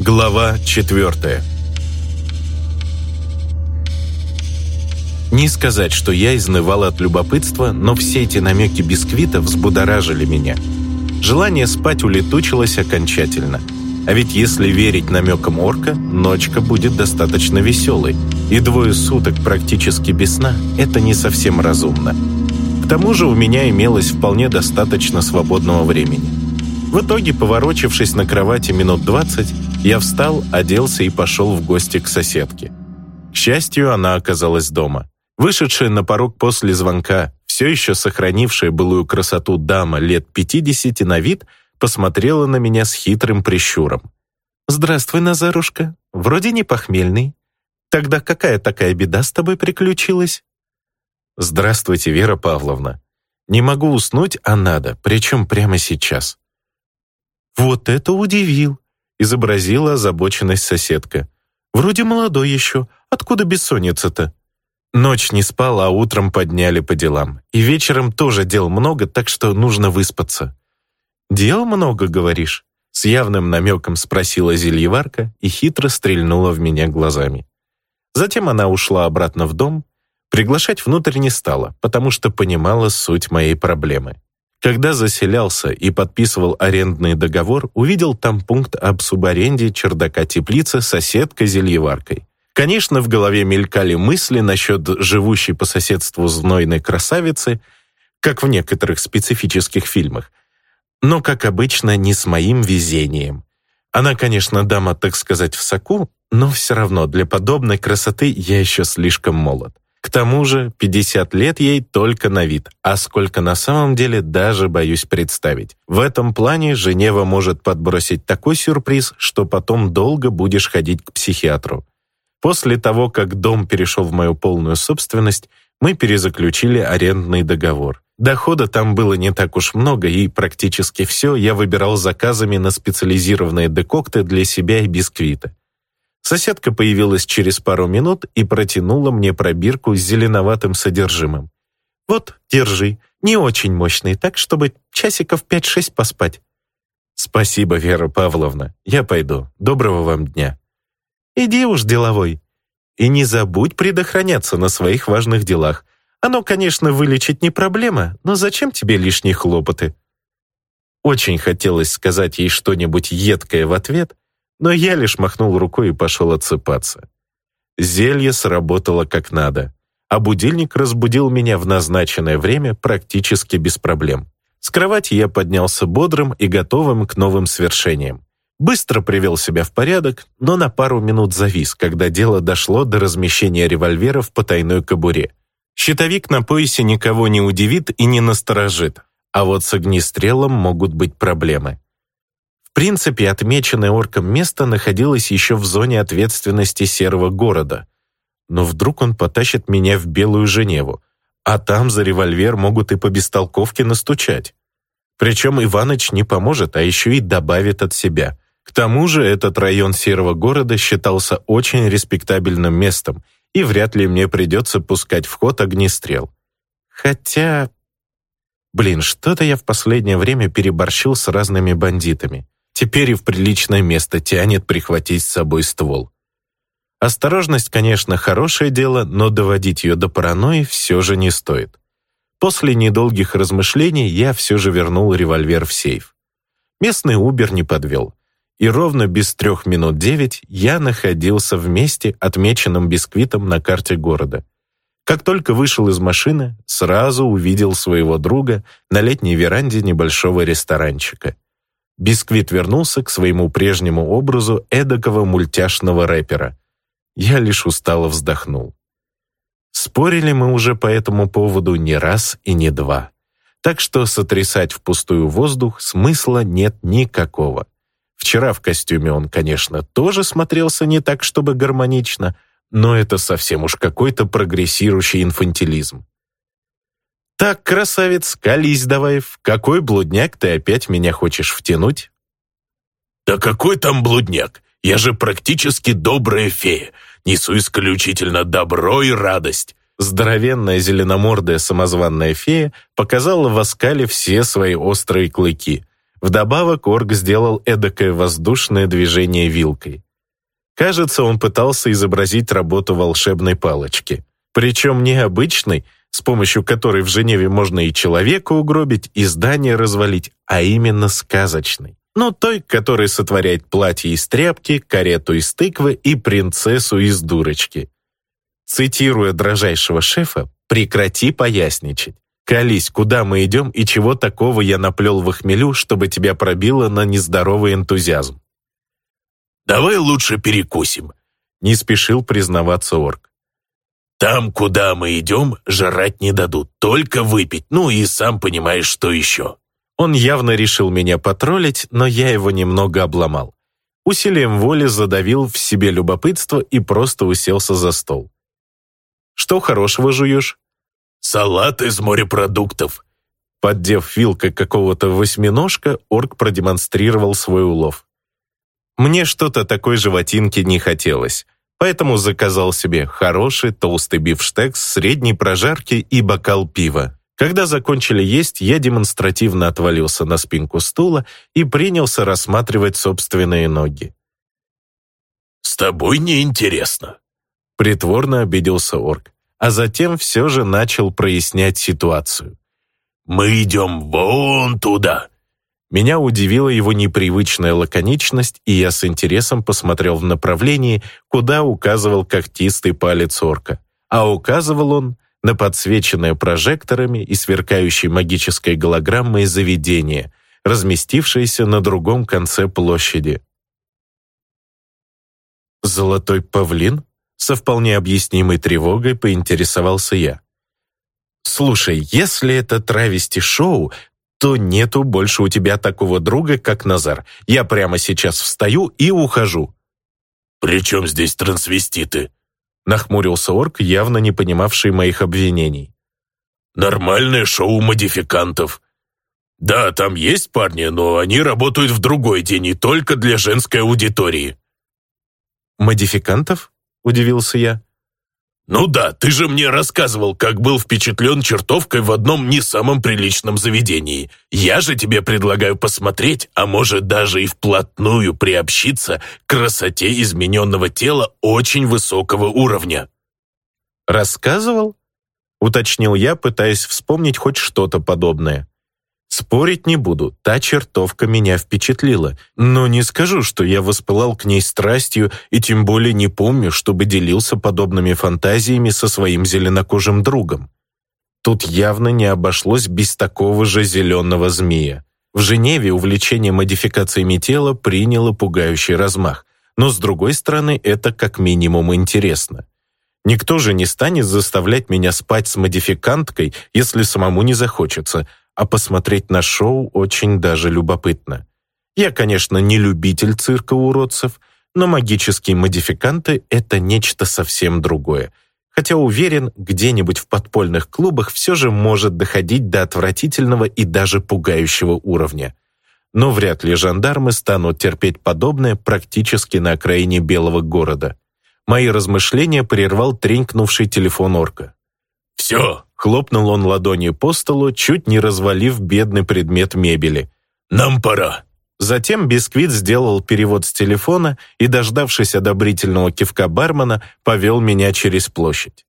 Глава четвертая Не сказать, что я изнывал от любопытства, но все эти намеки бисквита взбудоражили меня. Желание спать улетучилось окончательно. А ведь если верить намекам орка, ночка будет достаточно веселой, и двое суток практически без сна – это не совсем разумно. К тому же у меня имелось вполне достаточно свободного времени. В итоге, поворочившись на кровати минут двадцать, я встал, оделся и пошел в гости к соседке. К счастью, она оказалась дома. Вышедшая на порог после звонка, все еще сохранившая былую красоту дама лет 50 на вид, посмотрела на меня с хитрым прищуром. «Здравствуй, Назарушка. Вроде не похмельный. Тогда какая такая беда с тобой приключилась?» «Здравствуйте, Вера Павловна. Не могу уснуть, а надо, причем прямо сейчас». «Вот это удивил!» — изобразила озабоченность соседка. «Вроде молодой еще. Откуда бессонница-то?» Ночь не спал, а утром подняли по делам. И вечером тоже дел много, так что нужно выспаться. «Дел много, говоришь?» С явным намеком спросила зельеварка и хитро стрельнула в меня глазами. Затем она ушла обратно в дом. Приглашать внутрь не стала, потому что понимала суть моей проблемы. Когда заселялся и подписывал арендный договор, увидел там пункт об субаренде чердака теплицы соседкой-зельеваркой. Конечно, в голове мелькали мысли насчет живущей по соседству знойной красавицы, как в некоторых специфических фильмах, но, как обычно, не с моим везением. Она, конечно, дама, так сказать, в соку, но все равно для подобной красоты я еще слишком молод. К тому же 50 лет ей только на вид, а сколько на самом деле даже боюсь представить. В этом плане Женева может подбросить такой сюрприз, что потом долго будешь ходить к психиатру. После того, как дом перешел в мою полную собственность, мы перезаключили арендный договор. Дохода там было не так уж много, и практически все я выбирал заказами на специализированные декокты для себя и бисквиты. Соседка появилась через пару минут и протянула мне пробирку с зеленоватым содержимым. «Вот, держи, не очень мощный, так, чтобы часиков пять-шесть поспать». «Спасибо, Вера Павловна, я пойду. Доброго вам дня». Иди уж, деловой. И не забудь предохраняться на своих важных делах. Оно, конечно, вылечить не проблема, но зачем тебе лишние хлопоты? Очень хотелось сказать ей что-нибудь едкое в ответ, но я лишь махнул рукой и пошел отсыпаться. Зелье сработало как надо, а будильник разбудил меня в назначенное время практически без проблем. С кровати я поднялся бодрым и готовым к новым свершениям. Быстро привел себя в порядок, но на пару минут завис, когда дело дошло до размещения револьвера в потайной кобуре. Щитовик на поясе никого не удивит и не насторожит, а вот с огнестрелом могут быть проблемы. Принципе, отмеченное орком место находилось еще в зоне ответственности серого города. Но вдруг он потащит меня в Белую Женеву, а там за револьвер могут и по бестолковке настучать. Причем Иваныч не поможет, а еще и добавит от себя – к тому же этот район серого города считался очень респектабельным местом, и вряд ли мне придется пускать в ход огнестрел. Хотя... Блин, что-то я в последнее время переборщил с разными бандитами. Теперь и в приличное место тянет прихватить с собой ствол. Осторожность, конечно, хорошее дело, но доводить ее до паранойи все же не стоит. После недолгих размышлений я все же вернул револьвер в сейф. Местный Убер не подвел и ровно без трех минут девять я находился в месте, отмеченном бисквитом на карте города. Как только вышел из машины, сразу увидел своего друга на летней веранде небольшого ресторанчика. Бисквит вернулся к своему прежнему образу эдакого мультяшного рэпера. Я лишь устало вздохнул. Спорили мы уже по этому поводу не раз и не два. Так что сотрясать впустую воздух смысла нет никакого. Вчера в костюме он, конечно, тоже смотрелся не так, чтобы гармонично, но это совсем уж какой-то прогрессирующий инфантилизм. «Так, красавец, колись давай, в какой блудняк ты опять меня хочешь втянуть?» «Да какой там блудняк? Я же практически добрая фея, несу исключительно добро и радость». Здоровенная зеленомордая самозванная фея показала в оскале все свои острые клыки, Вдобавок Орг сделал эдакое воздушное движение вилкой. Кажется, он пытался изобразить работу волшебной палочки. Причем не обычной, с помощью которой в Женеве можно и человека угробить, и здание развалить, а именно сказочной. Но той, которая сотворяет платье из тряпки, карету из тыквы и принцессу из дурочки. Цитируя дрожайшего шефа, прекрати поясничать. Колись, куда мы идем и чего такого я наплел в хмелю, чтобы тебя пробило на нездоровый энтузиазм. «Давай лучше перекусим», — не спешил признаваться орк. «Там, куда мы идем, жрать не дадут, только выпить, ну и сам понимаешь, что еще». Он явно решил меня потроллить, но я его немного обломал. Усилием воли задавил в себе любопытство и просто уселся за стол. «Что хорошего жуешь?» «Салат из морепродуктов». Поддев вилкой какого-то восьминожка, орк продемонстрировал свой улов. Мне что-то такой животинки не хотелось, поэтому заказал себе хороший толстый бифштекс средней прожарки и бокал пива. Когда закончили есть, я демонстративно отвалился на спинку стула и принялся рассматривать собственные ноги. «С тобой неинтересно», — притворно обиделся орк, а затем все же начал прояснять ситуацию. «Мы идем вон туда». Меня удивила его непривычная лаконичность, и я с интересом посмотрел в направлении, куда указывал когтистый палец орка. А указывал он на подсвеченное прожекторами и сверкающей магической голограммой заведение, разместившееся на другом конце площади. «Золотой павлин?» Со вполне объяснимой тревогой поинтересовался я. «Слушай, если это травести-шоу, то нету больше у тебя такого друга, как Назар. Я прямо сейчас встаю и ухожу». «При чем здесь трансвеститы?» Нахмурился орк, явно не понимавший моих обвинений. «Нормальное шоу модификантов. Да, там есть парни, но они работают в другой день и только для женской аудитории». «Модификантов?» — удивился я. «Ну да, ты же мне рассказывал, как был впечатлен чертовкой в одном не самом приличном заведении. Я же тебе предлагаю посмотреть, а может даже и вплотную приобщиться к красоте измененного тела очень высокого уровня». «Рассказывал?» — уточнил я, пытаясь вспомнить хоть что-то подобное. Спорить не буду, та чертовка меня впечатлила, но не скажу, что я воспылал к ней страстью и тем более не помню, чтобы делился подобными фантазиями со своим зеленокожим другом. Тут явно не обошлось без такого же зеленого змея. В Женеве увлечение модификациями тела приняло пугающий размах, но с другой стороны это как минимум интересно. Никто же не станет заставлять меня спать с модификанткой, если самому не захочется, а посмотреть на шоу очень даже любопытно. Я, конечно, не любитель цирка уродцев, но магические модификанты — это нечто совсем другое. Хотя уверен, где-нибудь в подпольных клубах все же может доходить до отвратительного и даже пугающего уровня. Но вряд ли жандармы станут терпеть подобное практически на окраине Белого города. Мои размышления прервал тренькнувший телефон орка. «Все, Хлопнул он ладонью по столу, чуть не развалив бедный предмет мебели. «Нам пора». Затем Бисквит сделал перевод с телефона и, дождавшись одобрительного кивка бармена, повел меня через площадь.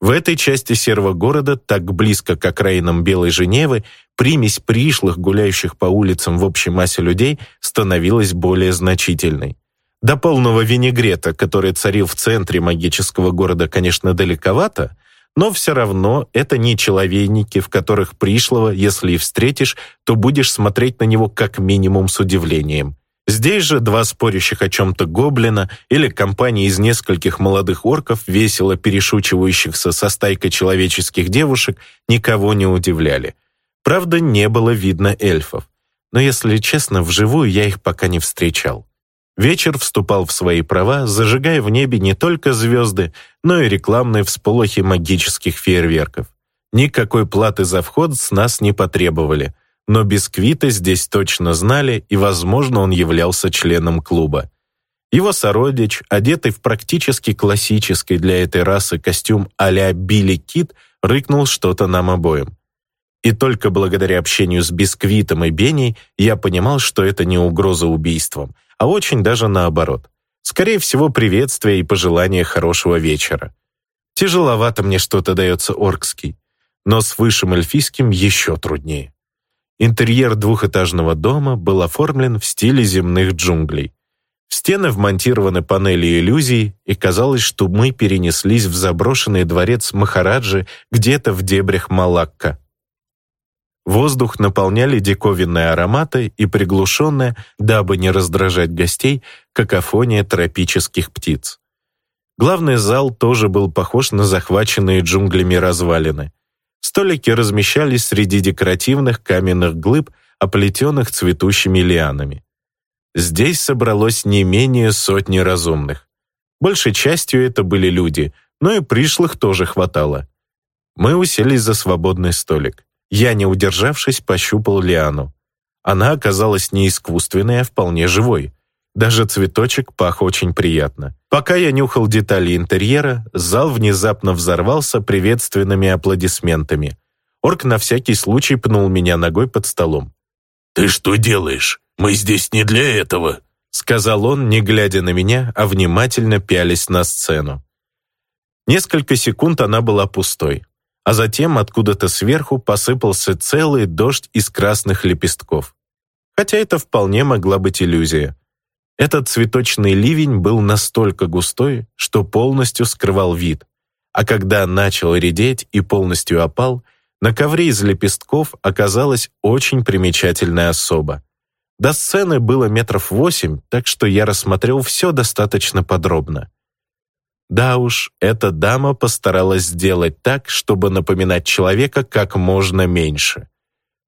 В этой части серого города, так близко к окраинам Белой Женевы, примесь пришлых, гуляющих по улицам в общей массе людей, становилась более значительной. До полного винегрета, который царил в центре магического города, конечно, далековато, но все равно это не человейники, в которых пришлого, если и встретишь, то будешь смотреть на него как минимум с удивлением. Здесь же два спорящих о чем-то гоблина или компания из нескольких молодых орков, весело перешучивающихся со стайкой человеческих девушек, никого не удивляли. Правда, не было видно эльфов. Но, если честно, вживую я их пока не встречал. Вечер вступал в свои права, зажигая в небе не только звезды, но и рекламные всполохи магических фейерверков. Никакой платы за вход с нас не потребовали, но бисквита здесь точно знали, и, возможно, он являлся членом клуба. Его сородич, одетый в практически классический для этой расы костюм а-ля Билли Кит, рыкнул что-то нам обоим. И только благодаря общению с Бисквитом и Беней я понимал, что это не угроза убийством, а очень даже наоборот. Скорее всего, приветствие и пожелание хорошего вечера. Тяжеловато мне что-то дается оркский, но с высшим эльфийским еще труднее. Интерьер двухэтажного дома был оформлен в стиле земных джунглей. В стены вмонтированы панели иллюзий, и казалось, что мы перенеслись в заброшенный дворец Махараджи где-то в дебрях Малакка. Воздух наполняли диковинные ароматы и приглушенная, дабы не раздражать гостей, какофония тропических птиц. Главный зал тоже был похож на захваченные джунглями развалины. Столики размещались среди декоративных каменных глыб, оплетенных цветущими лианами. Здесь собралось не менее сотни разумных. Большей частью это были люди, но и пришлых тоже хватало. Мы уселись за свободный столик. Я, не удержавшись, пощупал лиану. Она оказалась не искусственной, а вполне живой. Даже цветочек пах очень приятно. Пока я нюхал детали интерьера, зал внезапно взорвался приветственными аплодисментами. Орк на всякий случай пнул меня ногой под столом. «Ты что делаешь? Мы здесь не для этого», сказал он, не глядя на меня, а внимательно пялись на сцену. Несколько секунд она была пустой а затем откуда-то сверху посыпался целый дождь из красных лепестков. Хотя это вполне могла быть иллюзия. Этот цветочный ливень был настолько густой, что полностью скрывал вид, а когда начал редеть и полностью опал, на ковре из лепестков оказалась очень примечательная особа. До сцены было метров восемь, так что я рассмотрел все достаточно подробно. Да уж, эта дама постаралась сделать так, чтобы напоминать человека как можно меньше.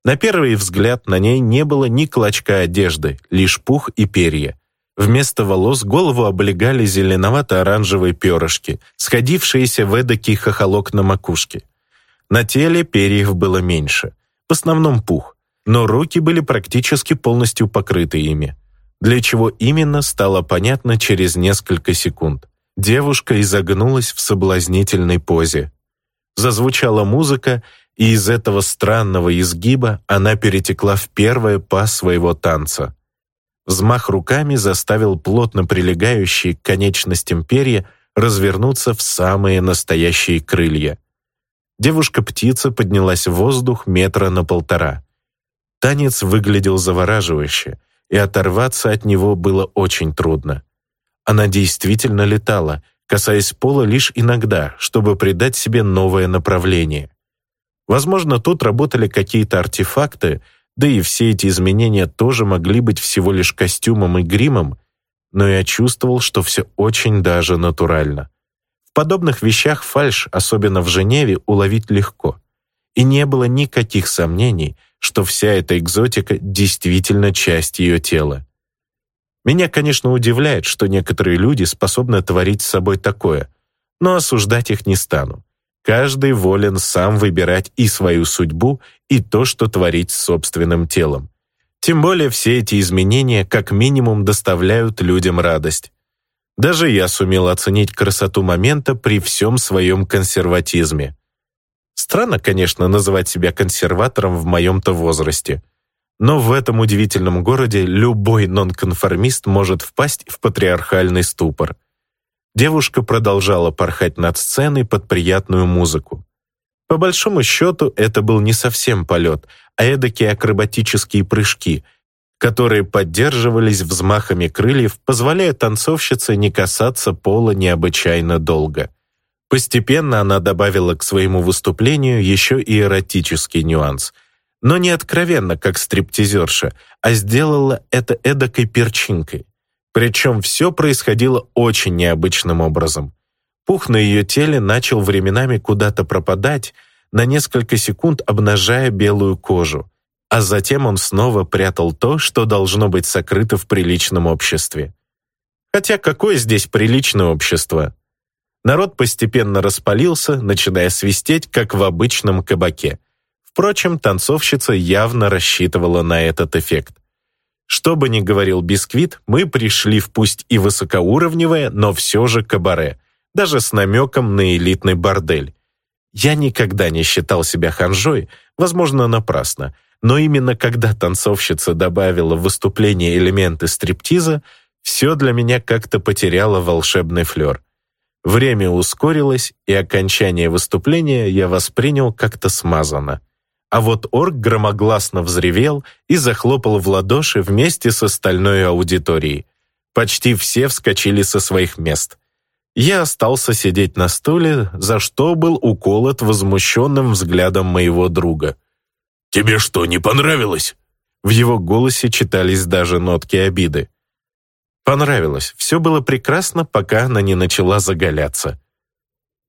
На первый взгляд на ней не было ни клочка одежды, лишь пух и перья. Вместо волос голову облегали зеленовато-оранжевые перышки, сходившиеся в эдакий хохолок на макушке. На теле перьев было меньше, в основном пух, но руки были практически полностью покрыты ими. Для чего именно, стало понятно через несколько секунд. Девушка изогнулась в соблазнительной позе. Зазвучала музыка, и из этого странного изгиба она перетекла в первое па своего танца. Взмах руками заставил плотно прилегающие к конечностям перья развернуться в самые настоящие крылья. Девушка-птица поднялась в воздух метра на полтора. Танец выглядел завораживающе, и оторваться от него было очень трудно. Она действительно летала, касаясь пола лишь иногда, чтобы придать себе новое направление. Возможно, тут работали какие-то артефакты, да и все эти изменения тоже могли быть всего лишь костюмом и гримом, но я чувствовал, что все очень даже натурально. В подобных вещах фальш, особенно в Женеве, уловить легко. И не было никаких сомнений, что вся эта экзотика действительно часть ее тела. Меня, конечно, удивляет, что некоторые люди способны творить с собой такое, но осуждать их не стану. Каждый волен сам выбирать и свою судьбу, и то, что творить с собственным телом. Тем более все эти изменения как минимум доставляют людям радость. Даже я сумел оценить красоту момента при всем своем консерватизме. Странно, конечно, называть себя консерватором в моем-то возрасте – но в этом удивительном городе любой нонконформист может впасть в патриархальный ступор. Девушка продолжала порхать над сценой под приятную музыку. По большому счету, это был не совсем полет, а эдакие акробатические прыжки, которые поддерживались взмахами крыльев, позволяя танцовщице не касаться пола необычайно долго. Постепенно она добавила к своему выступлению еще и эротический нюанс — но не откровенно, как стриптизерша, а сделала это эдакой перчинкой. Причем все происходило очень необычным образом. Пух на ее теле начал временами куда-то пропадать, на несколько секунд обнажая белую кожу, а затем он снова прятал то, что должно быть сокрыто в приличном обществе. Хотя какое здесь приличное общество? Народ постепенно распалился, начиная свистеть, как в обычном кабаке. Впрочем, танцовщица явно рассчитывала на этот эффект. Что бы ни говорил Бисквит, мы пришли в пусть и высокоуровневое, но все же кабаре, даже с намеком на элитный бордель. Я никогда не считал себя ханжой, возможно, напрасно, но именно когда танцовщица добавила в выступление элементы стриптиза, все для меня как-то потеряло волшебный флер. Время ускорилось, и окончание выступления я воспринял как-то смазанно. А вот орк громогласно взревел и захлопал в ладоши вместе с остальной аудиторией. Почти все вскочили со своих мест. Я остался сидеть на стуле, за что был уколот возмущенным взглядом моего друга. «Тебе что, не понравилось?» В его голосе читались даже нотки обиды. Понравилось. Все было прекрасно, пока она не начала заголяться.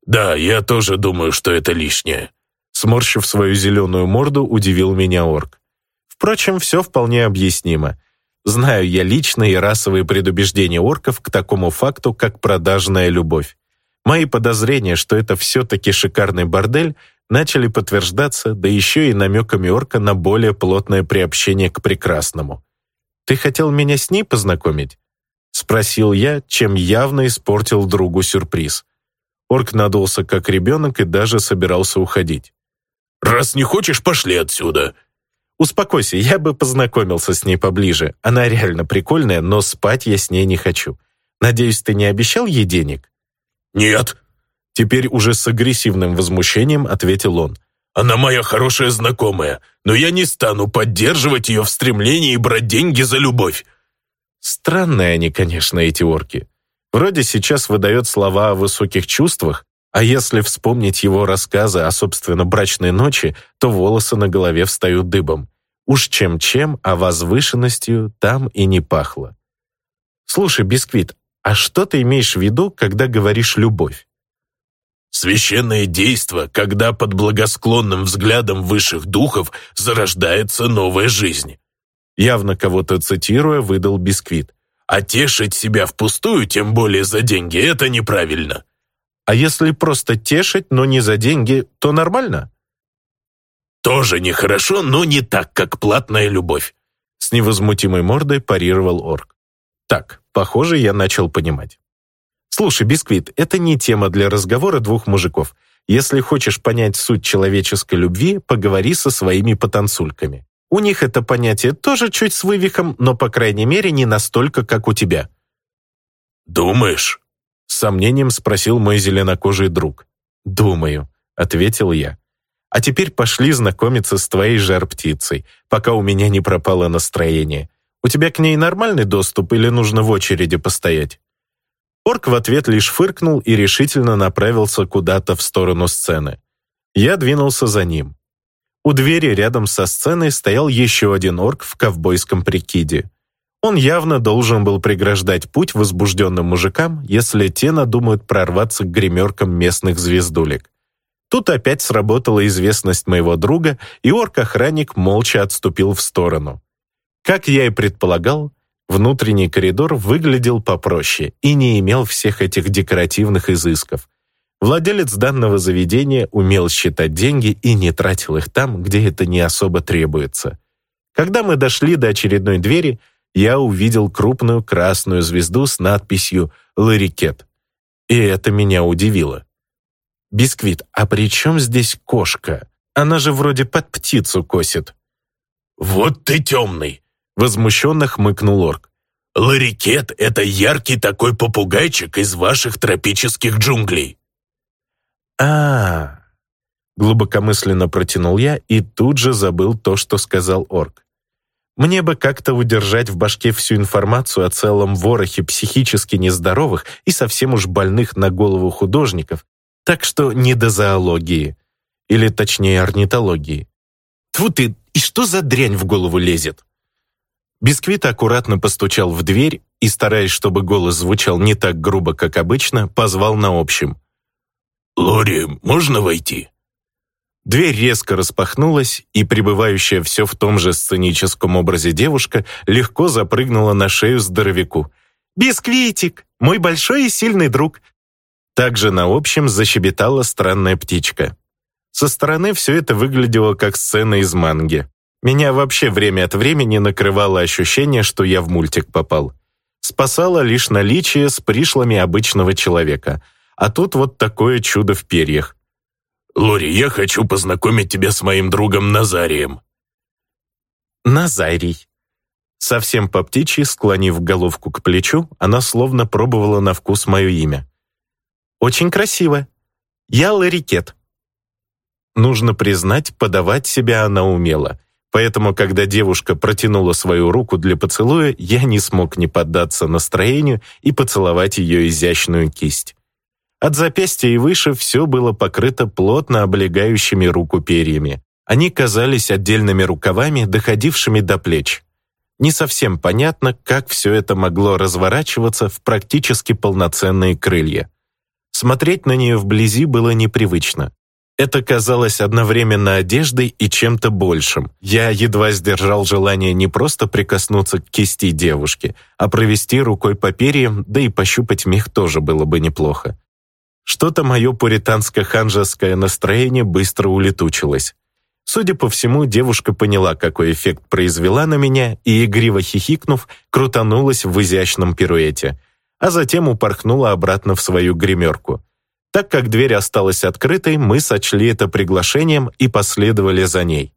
«Да, я тоже думаю, что это лишнее», сморщив свою зеленую морду, удивил меня орк. Впрочем, все вполне объяснимо. Знаю я личные и расовые предубеждения орков к такому факту, как продажная любовь. Мои подозрения, что это все-таки шикарный бордель, начали подтверждаться, да еще и намеками орка на более плотное приобщение к прекрасному. «Ты хотел меня с ней познакомить?» Спросил я, чем явно испортил другу сюрприз. Орк надулся как ребенок и даже собирался уходить. «Раз не хочешь, пошли отсюда!» «Успокойся, я бы познакомился с ней поближе. Она реально прикольная, но спать я с ней не хочу. Надеюсь, ты не обещал ей денег?» «Нет». Теперь уже с агрессивным возмущением ответил он. «Она моя хорошая знакомая, но я не стану поддерживать ее в стремлении брать деньги за любовь. Странные они, конечно, эти орки. Вроде сейчас выдает слова о высоких чувствах, а если вспомнить его рассказы о, собственно, брачной ночи, то волосы на голове встают дыбом. Уж чем-чем, а возвышенностью там и не пахло. Слушай, Бисквит, а что ты имеешь в виду, когда говоришь «любовь»? Священное действо, когда под благосклонным взглядом высших духов зарождается новая жизнь явно кого-то цитируя, выдал бисквит. «А тешить себя впустую, тем более за деньги, это неправильно». «А если просто тешить, но не за деньги, то нормально?» «Тоже нехорошо, но не так, как платная любовь», с невозмутимой мордой парировал орк. «Так, похоже, я начал понимать». «Слушай, Бисквит, это не тема для разговора двух мужиков. Если хочешь понять суть человеческой любви, поговори со своими потанцульками. У них это понятие тоже чуть с вывихом, но, по крайней мере, не настолько, как у тебя». «Думаешь?» — с сомнением спросил мой зеленокожий друг. «Думаю», — ответил я. «А теперь пошли знакомиться с твоей жар-птицей, пока у меня не пропало настроение. У тебя к ней нормальный доступ или нужно в очереди постоять?» Орк в ответ лишь фыркнул и решительно направился куда-то в сторону сцены. Я двинулся за ним. У двери рядом со сценой стоял еще один орк в ковбойском прикиде. Он явно должен был преграждать путь возбужденным мужикам, если те надумают прорваться к гримеркам местных звездулек. Тут опять сработала известность моего друга, и орк-охранник молча отступил в сторону. Как я и предполагал, внутренний коридор выглядел попроще и не имел всех этих декоративных изысков. Владелец данного заведения умел считать деньги и не тратил их там, где это не особо требуется. Когда мы дошли до очередной двери, я увидел крупную красную звезду с надписью «Ларикет». И это меня удивило. «Бисквит, а при чем здесь кошка? Она же вроде под птицу косит». «Вот ты темный!» — возмущенно хмыкнул орк. «Ларикет — это яркий такой попугайчик из ваших тропических джунглей а, Глубокомысленно протянул я и тут же забыл то, что сказал орк. Мне бы как-то удержать в башке всю информацию о целом ворохе психически нездоровых и совсем уж больных на голову художников, так что не до зоологии. Или точнее орнитологии. Тьфу ты, и что за дрянь в голову лезет? Бисквит аккуратно постучал в дверь и, стараясь, чтобы голос звучал не так грубо, как обычно, позвал на общем. «Лори, можно войти?» Дверь резко распахнулась, и пребывающая все в том же сценическом образе девушка легко запрыгнула на шею здоровяку. «Бисквитик! Мой большой и сильный друг!» Также на общем защебетала странная птичка. Со стороны все это выглядело как сцена из манги. Меня вообще время от времени накрывало ощущение, что я в мультик попал. Спасало лишь наличие с пришлыми обычного человека — а тут вот такое чудо в перьях. Лори, я хочу познакомить тебя с моим другом Назарием». Назарий. Совсем по птичьи, склонив головку к плечу, она словно пробовала на вкус мое имя. «Очень красиво. Я Ларикет». Нужно признать, подавать себя она умела, поэтому, когда девушка протянула свою руку для поцелуя, я не смог не поддаться настроению и поцеловать ее изящную кисть. От запястья и выше все было покрыто плотно облегающими руку перьями. Они казались отдельными рукавами, доходившими до плеч. Не совсем понятно, как все это могло разворачиваться в практически полноценные крылья. Смотреть на нее вблизи было непривычно. Это казалось одновременно одеждой и чем-то большим. Я едва сдержал желание не просто прикоснуться к кисти девушки, а провести рукой по перьям, да и пощупать мех тоже было бы неплохо. Что-то мое пуританско-ханжеское настроение быстро улетучилось. Судя по всему, девушка поняла, какой эффект произвела на меня, и, игриво хихикнув, крутанулась в изящном пируэте, а затем упорхнула обратно в свою гримерку. Так как дверь осталась открытой, мы сочли это приглашением и последовали за ней.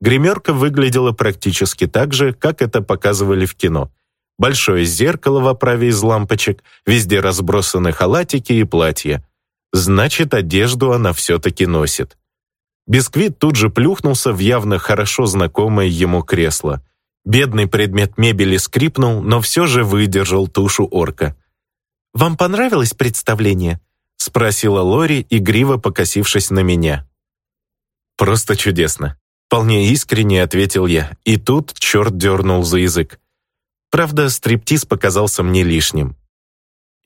Гримерка выглядела практически так же, как это показывали в кино большое зеркало в оправе из лампочек, везде разбросаны халатики и платья. Значит, одежду она все-таки носит. Бисквит тут же плюхнулся в явно хорошо знакомое ему кресло. Бедный предмет мебели скрипнул, но все же выдержал тушу орка. «Вам понравилось представление?» — спросила Лори, игриво покосившись на меня. «Просто чудесно», — вполне искренне ответил я, и тут черт дернул за язык. Правда, стриптиз показался мне лишним.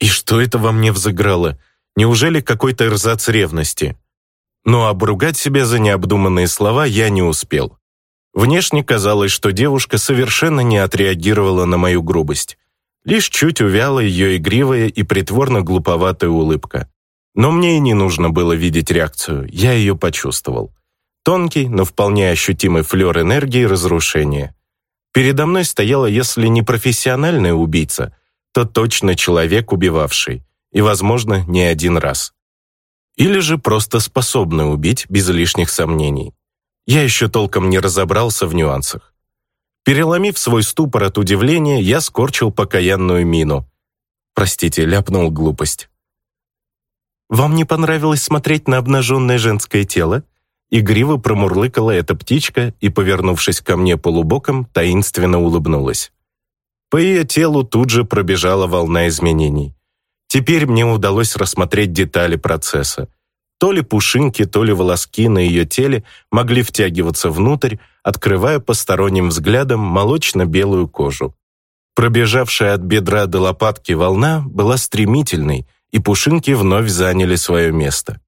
И что это во мне взыграло? Неужели какой-то рзац ревности? Но обругать себя за необдуманные слова я не успел. Внешне казалось, что девушка совершенно не отреагировала на мою грубость. Лишь чуть увяла ее игривая и притворно глуповатая улыбка. Но мне и не нужно было видеть реакцию, я ее почувствовал. Тонкий, но вполне ощутимый флер энергии разрушения. Передо мной стояла, если не профессиональная убийца, то точно человек, убивавший, и, возможно, не один раз. Или же просто способный убить без лишних сомнений. Я еще толком не разобрался в нюансах. Переломив свой ступор от удивления, я скорчил покаянную мину. Простите, ляпнул глупость. «Вам не понравилось смотреть на обнаженное женское тело?» Игриво промурлыкала эта птичка и, повернувшись ко мне полубоком, таинственно улыбнулась. По ее телу тут же пробежала волна изменений. Теперь мне удалось рассмотреть детали процесса. То ли пушинки, то ли волоски на ее теле могли втягиваться внутрь, открывая посторонним взглядом молочно-белую кожу. Пробежавшая от бедра до лопатки волна была стремительной, и пушинки вновь заняли свое место.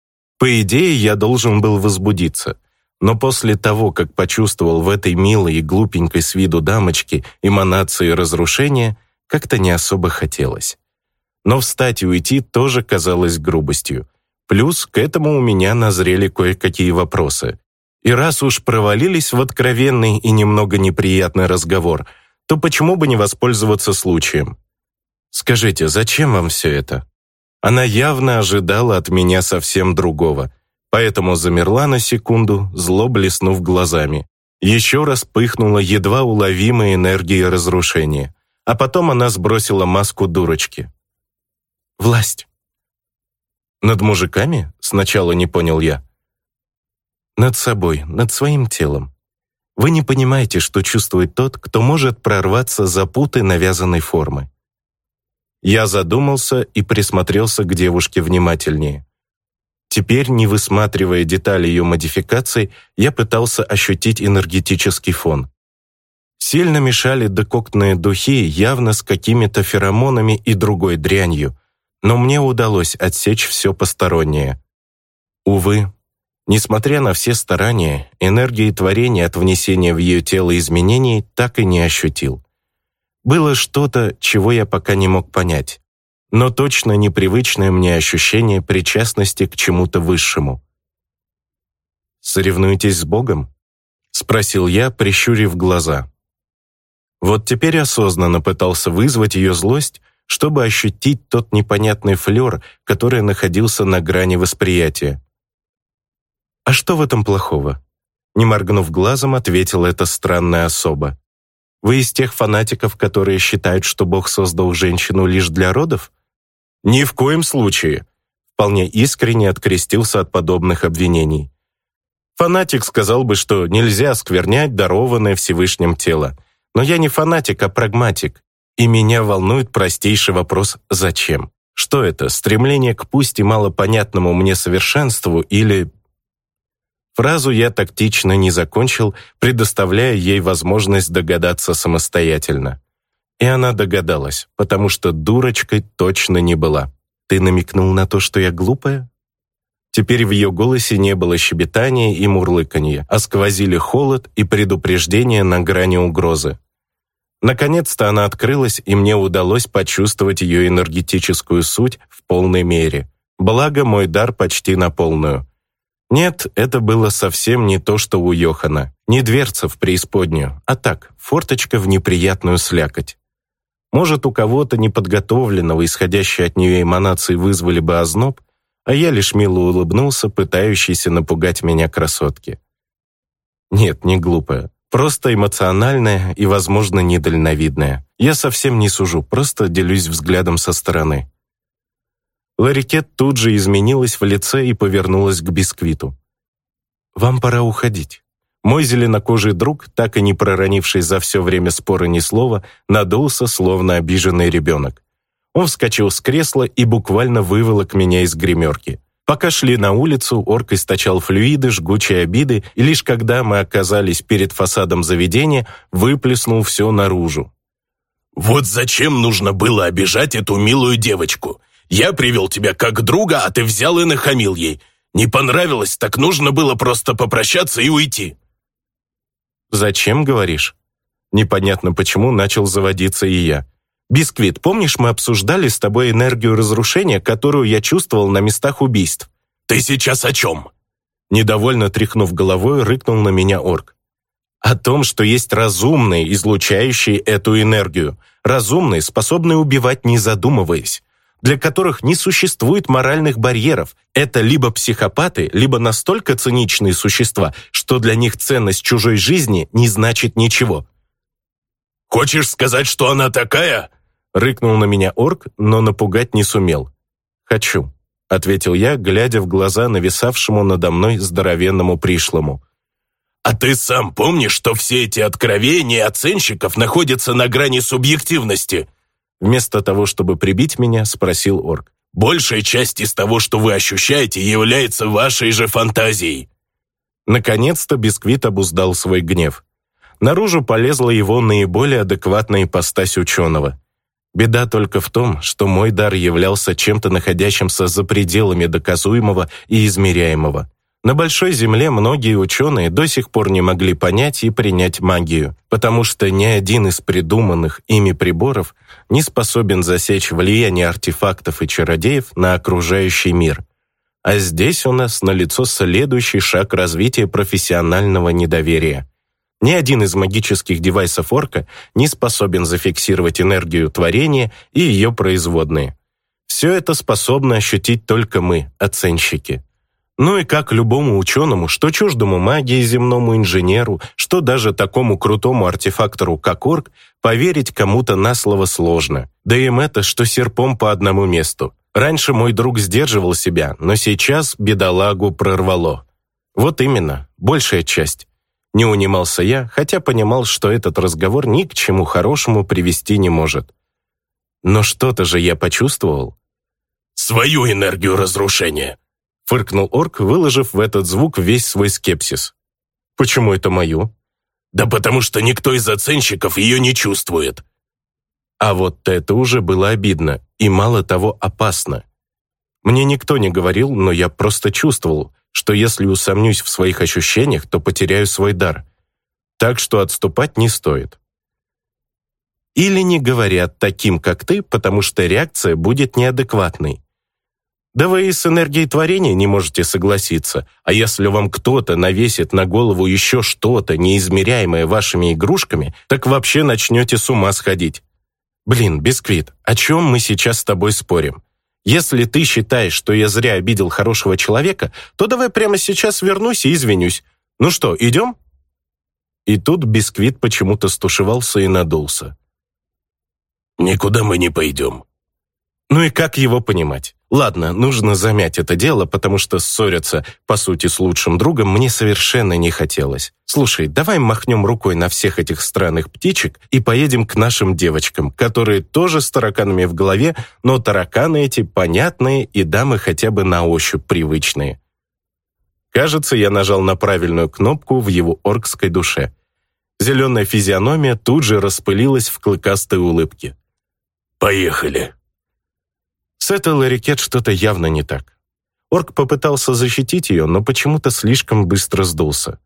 По идее, я должен был возбудиться. Но после того, как почувствовал в этой милой и глупенькой с виду дамочке эманации разрушения, как-то не особо хотелось. Но встать и уйти тоже казалось грубостью. Плюс к этому у меня назрели кое-какие вопросы. И раз уж провалились в откровенный и немного неприятный разговор, то почему бы не воспользоваться случаем? Скажите, зачем вам все это? Она явно ожидала от меня совсем другого, поэтому замерла на секунду, зло блеснув глазами. Еще раз пыхнула едва уловимой энергией разрушения, а потом она сбросила маску дурочки. «Власть». «Над мужиками?» — сначала не понял я. «Над собой, над своим телом. Вы не понимаете, что чувствует тот, кто может прорваться за путы навязанной формы. Я задумался и присмотрелся к девушке внимательнее. Теперь, не высматривая детали ее модификаций, я пытался ощутить энергетический фон. Сильно мешали декоктные духи, явно с какими-то феромонами и другой дрянью, но мне удалось отсечь все постороннее. Увы, несмотря на все старания, энергии творения от внесения в ее тело изменений так и не ощутил. Было что-то, чего я пока не мог понять, но точно непривычное мне ощущение причастности к чему-то высшему. «Соревнуетесь с Богом?» — спросил я, прищурив глаза. Вот теперь осознанно пытался вызвать ее злость, чтобы ощутить тот непонятный флер, который находился на грани восприятия. «А что в этом плохого?» Не моргнув глазом, ответила эта странная особа. «Вы из тех фанатиков, которые считают, что Бог создал женщину лишь для родов?» «Ни в коем случае!» Вполне искренне открестился от подобных обвинений. Фанатик сказал бы, что нельзя осквернять дарованное Всевышним тело. Но я не фанатик, а прагматик. И меня волнует простейший вопрос «зачем?». Что это, стремление к пусть и малопонятному мне совершенству или... Фразу я тактично не закончил, предоставляя ей возможность догадаться самостоятельно. И она догадалась, потому что дурочкой точно не была. «Ты намекнул на то, что я глупая?» Теперь в ее голосе не было щебетания и мурлыканья, а сквозили холод и предупреждение на грани угрозы. Наконец-то она открылась, и мне удалось почувствовать ее энергетическую суть в полной мере. Благо, мой дар почти на полную. Нет, это было совсем не то, что у Йохана. Не дверца в преисподнюю, а так, форточка в неприятную слякоть. Может, у кого-то неподготовленного, исходящей от нее эманации вызвали бы озноб, а я лишь мило улыбнулся, пытающийся напугать меня красотки. Нет, не глупая, просто эмоциональная и, возможно, недальновидная. Я совсем не сужу, просто делюсь взглядом со стороны. Ларикет тут же изменилась в лице и повернулась к бисквиту. «Вам пора уходить». Мой зеленокожий друг, так и не проронивший за все время спора ни слова, надулся, словно обиженный ребенок. Он вскочил с кресла и буквально выволок меня из гримерки. Пока шли на улицу, орк источал флюиды, жгучие обиды, и лишь когда мы оказались перед фасадом заведения, выплеснул все наружу. «Вот зачем нужно было обижать эту милую девочку? Я привел тебя как друга, а ты взял и нахамил ей. Не понравилось, так нужно было просто попрощаться и уйти». «Зачем, говоришь?» Непонятно почему начал заводиться и я. Бисквит, помнишь, мы обсуждали с тобой энергию разрушения, которую я чувствовал на местах убийств? Ты сейчас о чем? Недовольно тряхнув головой, рыкнул на меня орк. О том, что есть разумные, излучающие эту энергию. Разумные, способные убивать, не задумываясь. Для которых не существует моральных барьеров. Это либо психопаты, либо настолько циничные существа, что для них ценность чужой жизни не значит ничего. «Хочешь сказать, что она такая?» Рыкнул на меня орк, но напугать не сумел. «Хочу», — ответил я, глядя в глаза нависавшему надо мной здоровенному пришлому. «А ты сам помнишь, что все эти откровения оценщиков находятся на грани субъективности?» Вместо того, чтобы прибить меня, спросил орк. «Большая часть из того, что вы ощущаете, является вашей же фантазией». Наконец-то Бисквит обуздал свой гнев. Наружу полезла его наиболее адекватная ипостась ученого. Беда только в том, что мой дар являлся чем-то находящимся за пределами доказуемого и измеряемого. На Большой Земле многие ученые до сих пор не могли понять и принять магию, потому что ни один из придуманных ими приборов не способен засечь влияние артефактов и чародеев на окружающий мир. А здесь у нас налицо следующий шаг развития профессионального недоверия – ни один из магических девайсов орка не способен зафиксировать энергию творения и ее производные. Все это способны ощутить только мы, оценщики. Ну и как любому ученому, что чуждому магии земному инженеру, что даже такому крутому артефактору, как орк, поверить кому-то на слово сложно. Да им это, что серпом по одному месту. Раньше мой друг сдерживал себя, но сейчас бедолагу прорвало. Вот именно, большая часть. Не унимался я, хотя понимал, что этот разговор ни к чему хорошему привести не может. Но что-то же я почувствовал. «Свою энергию разрушения!» Фыркнул орк, выложив в этот звук весь свой скепсис. «Почему это мою?» «Да потому что никто из оценщиков ее не чувствует». А вот это уже было обидно и, мало того, опасно. Мне никто не говорил, но я просто чувствовал, что если усомнюсь в своих ощущениях, то потеряю свой дар. Так что отступать не стоит. Или не говорят таким, как ты, потому что реакция будет неадекватной. Да вы и с энергией творения не можете согласиться, а если вам кто-то навесит на голову еще что-то, неизмеряемое вашими игрушками, так вообще начнете с ума сходить. Блин, Бисквит, о чем мы сейчас с тобой спорим? Если ты считаешь, что я зря обидел хорошего человека, то давай прямо сейчас вернусь и извинюсь. Ну что, идем?» И тут бисквит почему-то стушевался и надулся. «Никуда мы не пойдем». Ну и как его понимать? Ладно, нужно замять это дело, потому что ссориться, по сути, с лучшим другом мне совершенно не хотелось. Слушай, давай махнем рукой на всех этих странных птичек и поедем к нашим девочкам, которые тоже с тараканами в голове, но тараканы эти понятные и дамы хотя бы на ощупь привычные. Кажется, я нажал на правильную кнопку в его оркской душе. Зеленая физиономия тут же распылилась в клыкастой улыбке. «Поехали!» С этой Ларикет что-то явно не так. Орк попытался защитить ее, но почему-то слишком быстро сдулся.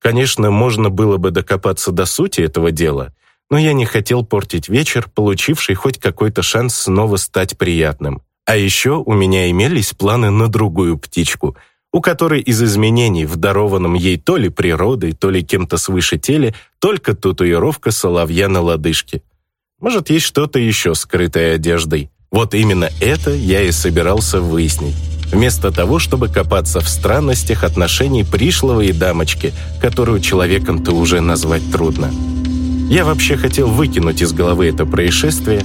Конечно, можно было бы докопаться до сути этого дела, но я не хотел портить вечер, получивший хоть какой-то шанс снова стать приятным. А еще у меня имелись планы на другую птичку, у которой из изменений в дарованном ей то ли природой, то ли кем-то свыше теле, только татуировка соловья на лодыжке. Может, есть что-то еще скрытое одеждой. Вот именно это я и собирался выяснить. Вместо того, чтобы копаться в странностях отношений пришлого и дамочки, которую человеком-то уже назвать трудно. Я вообще хотел выкинуть из головы это происшествие,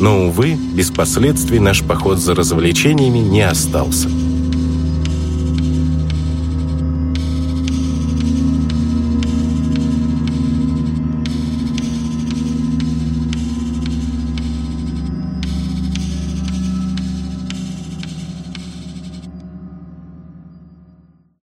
но, увы, без последствий наш поход за развлечениями не остался.